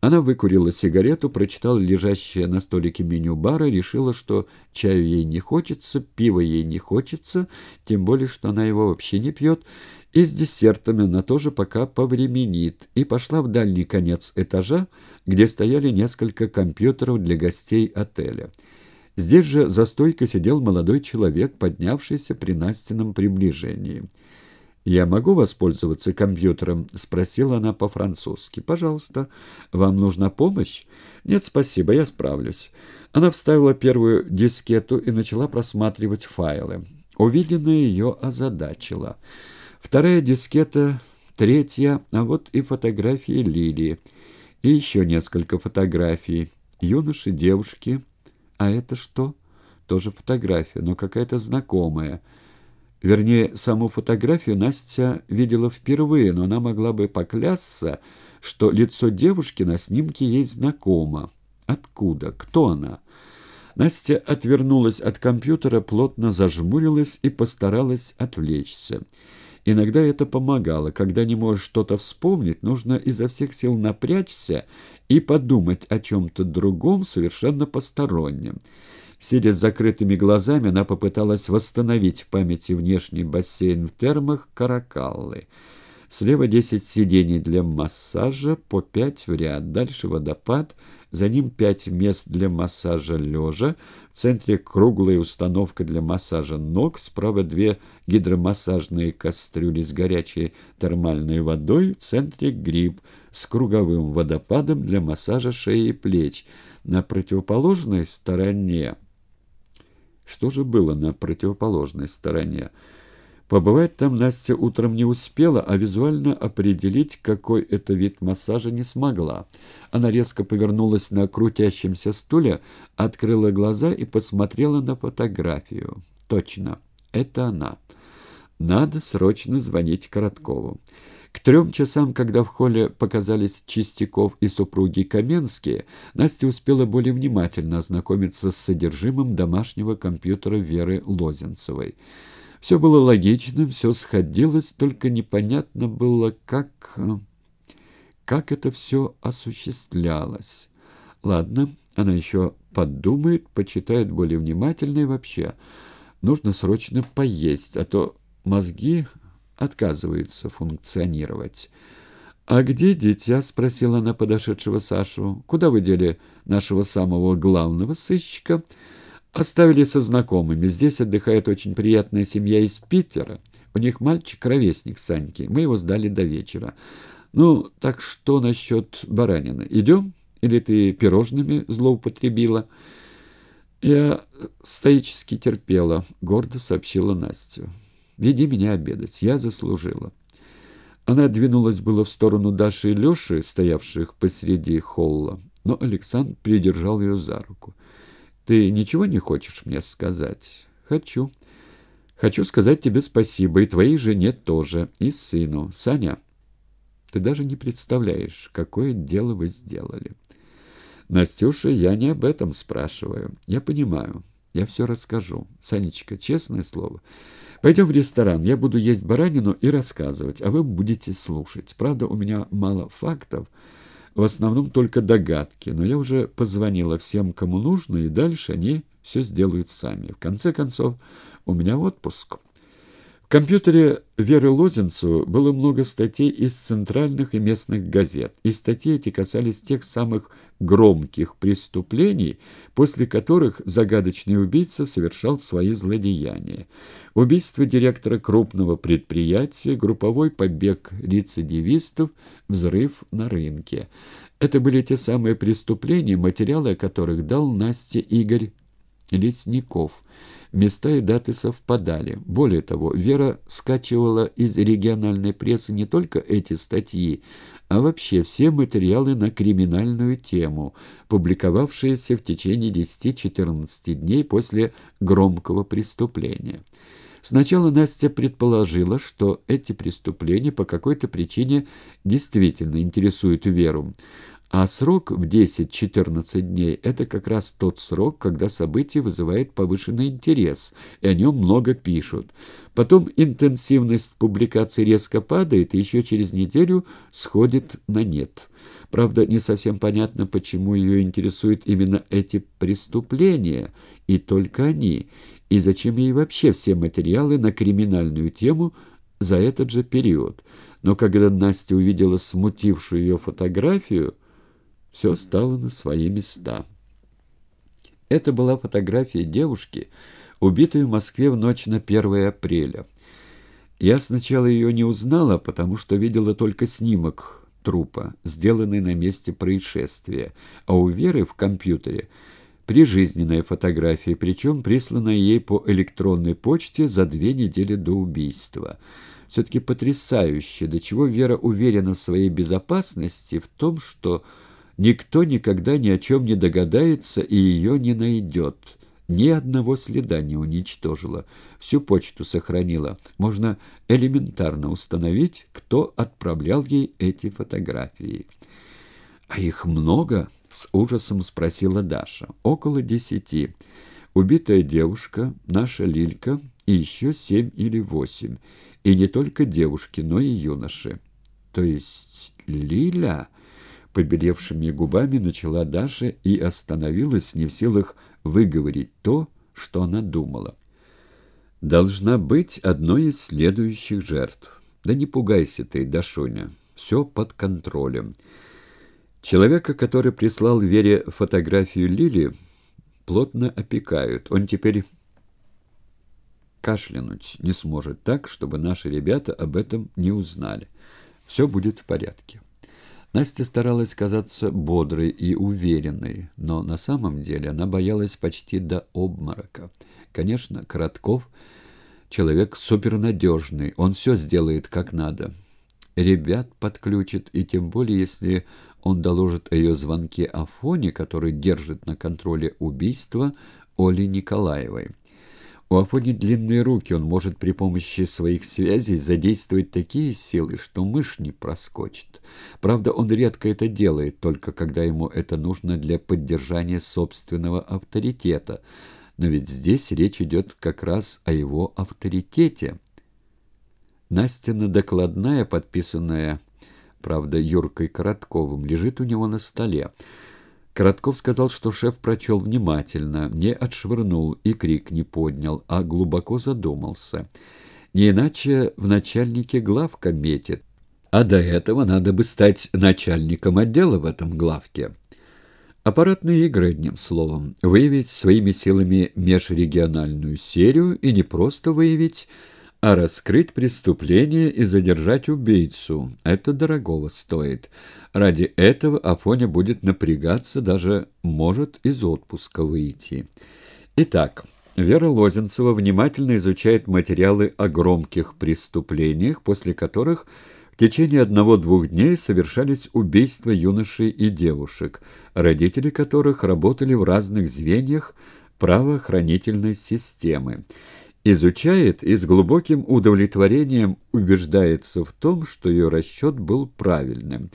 Она выкурила сигарету, прочитала лежащее на столике меню бара, решила, что чаю ей не хочется, пива ей не хочется, тем более, что она его вообще не пьет, и с десертами она тоже пока повременит, и пошла в дальний конец этажа, где стояли несколько компьютеров для гостей отеля. Здесь же за стойкой сидел молодой человек, поднявшийся при Настином приближении. «Я могу воспользоваться компьютером?» — спросила она по-французски. «Пожалуйста. Вам нужна помощь?» «Нет, спасибо, я справлюсь». Она вставила первую дискету и начала просматривать файлы. Увиденное ее озадачило. Вторая дискета, третья, а вот и фотографии Лилии. И еще несколько фотографий. Юноши, девушки. А это что? Тоже фотография, но какая-то знакомая. Вернее, саму фотографию Настя видела впервые, но она могла бы поклясться, что лицо девушки на снимке ей знакомо. Откуда? Кто она? Настя отвернулась от компьютера, плотно зажмурилась и постаралась отвлечься. Иногда это помогало. Когда не можешь что-то вспомнить, нужно изо всех сил напрячься и подумать о чем-то другом, совершенно постороннем. Сидя с закрытыми глазами, она попыталась восстановить в памяти внешний бассейн в термах Каракаллы. Слева десять сидений для массажа, по пять в ряд. Дальше водопад, за ним пять мест для массажа лежа. В центре круглая установка для массажа ног. Справа две гидромассажные кастрюли с горячей термальной водой. В центре гриб с круговым водопадом для массажа шеи и плеч. На противоположной стороне... Что же было на противоположной стороне? Побывать там Настя утром не успела, а визуально определить, какой это вид массажа, не смогла. Она резко повернулась на крутящемся стуле, открыла глаза и посмотрела на фотографию. Точно, это она. Надо срочно звонить Короткову. К трем часам, когда в холле показались Чистяков и супруги Каменские, Настя успела более внимательно ознакомиться с содержимым домашнего компьютера Веры Лозенцевой. Все было логичным, все сходилось, только непонятно было, как... как это все осуществлялось. Ладно, она еще подумает, почитает более внимательно и вообще. Нужно срочно поесть, а то мозги отказываются функционировать. «А где дитя?» — спросила она подошедшего Сашу. «Куда вы дели нашего самого главного сыщика?» Оставили со знакомыми. Здесь отдыхает очень приятная семья из Питера. У них мальчик, ровесник Саньки. Мы его сдали до вечера. Ну, так что насчет баранина? Идем? Или ты пирожными злоупотребила?» «Я стоически терпела», — гордо сообщила Настя. «Веди меня обедать. Я заслужила». Она двинулась было в сторону Даши и Леши, стоявших посреди холла, но Александр придержал ее за руку. Ты ничего не хочешь мне сказать? Хочу. Хочу сказать тебе спасибо, и твоей жене тоже, и сыну. Саня, ты даже не представляешь, какое дело вы сделали. Настюша, я не об этом спрашиваю. Я понимаю. Я все расскажу. Санечка, честное слово. Пойдем в ресторан. Я буду есть баранину и рассказывать, а вы будете слушать. Правда, у меня мало фактов, в основном только догадки, но я уже позвонила всем, кому нужно, и дальше они все сделают сами. В конце концов, у меня отпуск. В компьютере Веры Лозенцевой было много статей из центральных и местных газет, и статьи эти касались тех самых громких преступлений, после которых загадочный убийца совершал свои злодеяния. Убийство директора крупного предприятия, групповой побег рецидивистов, взрыв на рынке. Это были те самые преступления, материалы о которых дал Насте Игорь Лесников – Места и даты совпадали. Более того, Вера скачивала из региональной прессы не только эти статьи, а вообще все материалы на криминальную тему, публиковавшиеся в течение 10-14 дней после громкого преступления. Сначала Настя предположила, что эти преступления по какой-то причине действительно интересуют Веру, а срок в 10-14 дней – это как раз тот срок, когда событие вызывает повышенный интерес, и о нем много пишут. Потом интенсивность публикаций резко падает и еще через неделю сходит на нет. Правда, не совсем понятно, почему ее интересуют именно эти преступления, и только они, и зачем ей вообще все материалы на криминальную тему за этот же период. Но когда Настя увидела смутившую ее фотографию, все стало на свои места. Это была фотография девушки, убитой в Москве в ночь на 1 апреля. Я сначала ее не узнала, потому что видела только снимок трупа, сделанный на месте происшествия, а у Веры в компьютере прижизненная фотография, причем присланная ей по электронной почте за две недели до убийства. Все-таки потрясающе, до чего Вера уверена в своей безопасности, в том, что никто никогда ни о чем не догадается и ее не найдет. Ни одного следа не уничтожила, всю почту сохранила. Можно элементарно установить, кто отправлял ей эти фотографии. «А их много?» — с ужасом спросила Даша. «Около десяти. Убитая девушка, наша Лилька и еще семь или восемь. И не только девушки, но и юноши». «То есть Лиля?» Побелевшими губами начала Даша и остановилась, не в силах выговорить то, что она думала. «Должна быть одной из следующих жертв. Да не пугайся ты, Дашуня, все под контролем». Человека, который прислал Вере фотографию Лили, плотно опекают. Он теперь кашлянуть не сможет так, чтобы наши ребята об этом не узнали. Все будет в порядке. Настя старалась казаться бодрой и уверенной, но на самом деле она боялась почти до обморока. Конечно, Коротков — человек супернадежный, он все сделает как надо. Ребят подключит, и тем более, если он доложит о ее звонке Афоне, который держит на контроле убийство Оли Николаевой. У Афони длинные руки, он может при помощи своих связей задействовать такие силы, что мышь не проскочит. Правда, он редко это делает, только когда ему это нужно для поддержания собственного авторитета. Но ведь здесь речь идет как раз о его авторитете. Настина докладная, подписанная, правда, Юркой Коротковым, лежит у него на столе. Коротков сказал, что шеф прочел внимательно, не отшвырнул и крик не поднял, а глубоко задумался. Не иначе в начальнике главка метит, а до этого надо бы стать начальником отдела в этом главке. Аппаратные игры, одним словом, выявить своими силами межрегиональную серию и не просто выявить, а раскрыть преступление и задержать убийцу – это дорогого стоит. Ради этого Афоня будет напрягаться, даже может из отпуска выйти. Итак, Вера Лозенцева внимательно изучает материалы о громких преступлениях, после которых в течение одного-двух дней совершались убийства юношей и девушек, родители которых работали в разных звеньях правоохранительной системы изучает и с глубоким удовлетворением убеждается в том, что ее расчет был правильным.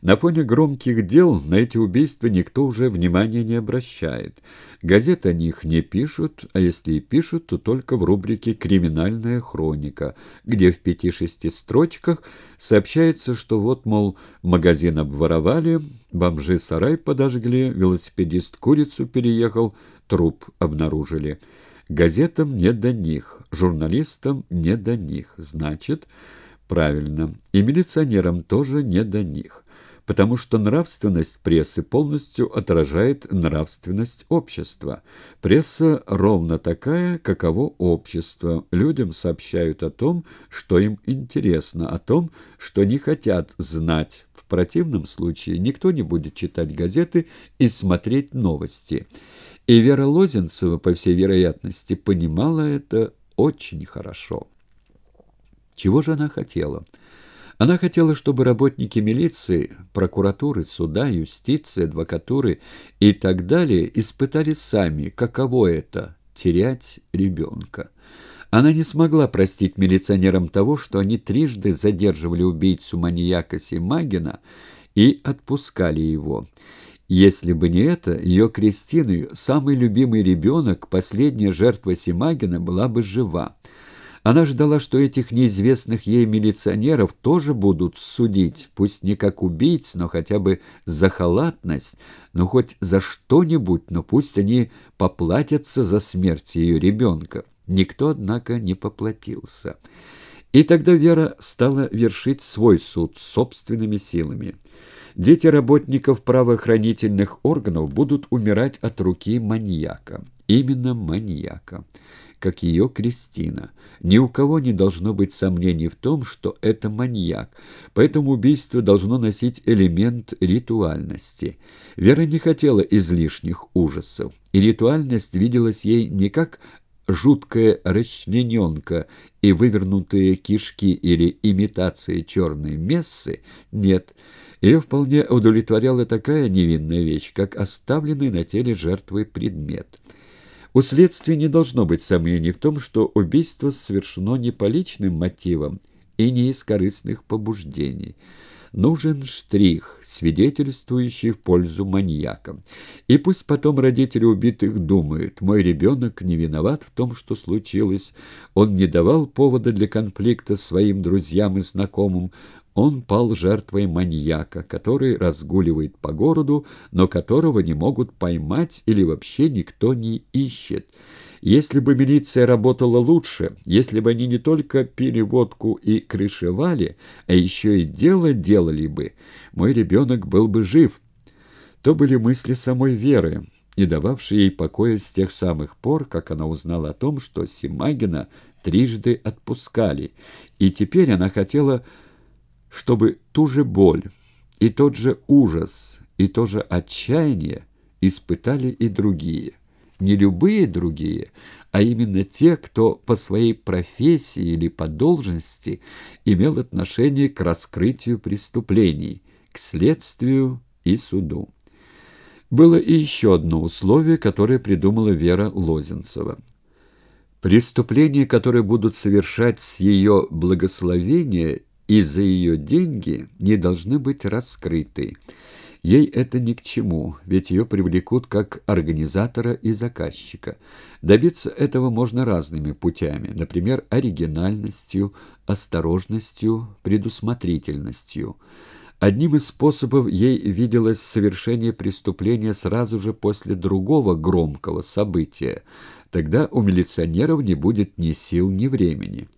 На фоне громких дел на эти убийства никто уже внимания не обращает. Газеты о них не пишут, а если и пишут, то только в рубрике «Криминальная хроника», где в пяти-шести строчках сообщается, что вот, мол, магазин обворовали, бомжи сарай подожгли, велосипедист курицу переехал, труп обнаружили. Газетам не до них, журналистам не до них. Значит, правильно, и милиционерам тоже не до них, потому что нравственность прессы полностью отражает нравственность общества. Пресса ровно такая, каково общество. Людям сообщают о том, что им интересно, о том, что не хотят знать. В противном случае никто не будет читать газеты и смотреть новости. И Вера Лозенцева, по всей вероятности, понимала это очень хорошо. Чего же она хотела? Она хотела, чтобы работники милиции, прокуратуры, суда, юстиции, адвокатуры и так далее испытали сами, каково это – терять ребенка. Она не смогла простить милиционерам того, что они трижды задерживали убийцу-маньяка Симагина и отпускали его. Если бы не это, ее Кристины, самый любимый ребенок, последняя жертва Симагина, была бы жива. Она ждала, что этих неизвестных ей милиционеров тоже будут судить, пусть не как убийц, но хотя бы за халатность, но хоть за что-нибудь, но пусть они поплатятся за смерть ее ребенка. Никто, однако, не поплатился. И тогда Вера стала вершить свой суд собственными силами. Дети работников правоохранительных органов будут умирать от руки маньяка. Именно маньяка как ее Кристина. Ни у кого не должно быть сомнений в том, что это маньяк, поэтому убийство должно носить элемент ритуальности. Вера не хотела излишних ужасов, и ритуальность виделась ей не как жуткая расчлененка и вывернутые кишки или имитация черной мессы, нет, ее вполне удовлетворяла такая невинная вещь, как оставленный на теле жертвы предмет – у следствия не должно быть сомнений в том, что убийство совершено не по личным мотивам и не из корыстных побуждений. Нужен штрих, свидетельствующий в пользу маньяка. И пусть потом родители убитых думают, мой ребенок не виноват в том, что случилось, он не давал повода для конфликта своим друзьям и знакомым, он пал жертвой маньяка, который разгуливает по городу, но которого не могут поймать или вообще никто не ищет. Если бы милиция работала лучше, если бы они не только пили водку и крышевали, а еще и дело делали бы, мой ребенок был бы жив. То были мысли самой Веры, не дававшие ей покоя с тех самых пор, как она узнала о том, что Симагина трижды отпускали, и теперь она хотела чтобы ту же боль и тот же ужас и то же отчаяние испытали и другие. Не любые другие, а именно те, кто по своей профессии или по должности имел отношение к раскрытию преступлений, к следствию и суду. Было и еще одно условие, которое придумала Вера Лозенцева. Преступления, которые будут совершать с ее благословения и за ее деньги не должны быть раскрыты. Ей это ни к чему, ведь ее привлекут как организатора и заказчика. Добиться этого можно разными путями, например, оригинальностью, осторожностью, предусмотрительностью. Одним из способов ей виделось совершение преступления сразу же после другого громкого события. Тогда у милиционеров не будет ни сил, ни времени.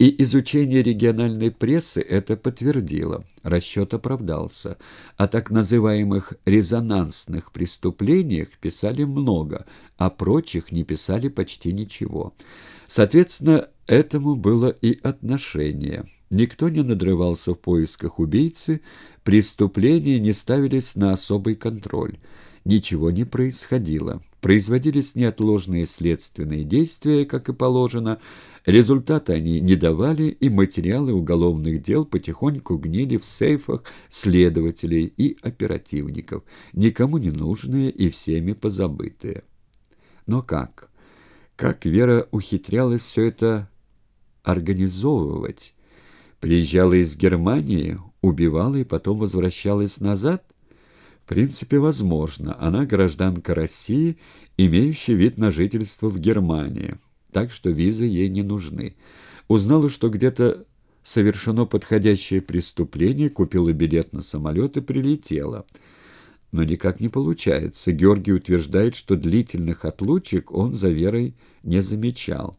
И изучение региональной прессы это подтвердило. Расчет оправдался. О так называемых резонансных преступлениях писали много, а прочих не писали почти ничего. Соответственно, этому было и отношение. Никто не надрывался в поисках убийцы, преступления не ставились на особый контроль. Ничего не происходило. Производились неотложные следственные действия, как и положено, Результаты они не давали, и материалы уголовных дел потихоньку гнили в сейфах следователей и оперативников, никому не нужные и всеми позабытые. Но как? Как Вера ухитрялась все это организовывать? Приезжала из Германии, убивала и потом возвращалась назад? Принципе, возможно. Она гражданка России, имеющая вид на жительство в Германии так что визы ей не нужны. Узнала, что где-то совершено подходящее преступление, купила билет на самолет и прилетела. Но никак не получается. Георгий утверждает, что длительных отлучек он за Верой не замечал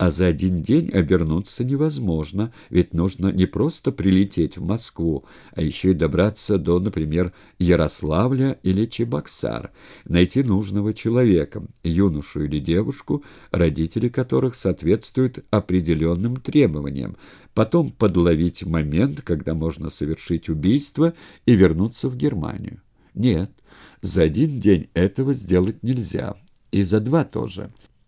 а за один день обернуться невозможно, ведь нужно не просто прилететь в Москву, а еще и добраться до, например, Ярославля или Чебоксар, найти нужного человека, юношу или девушку, родители которых соответствуют определенным требованиям, потом подловить момент, когда можно совершить убийство и вернуться в Германию. Нет, за один день этого сделать нельзя, и за два тоже.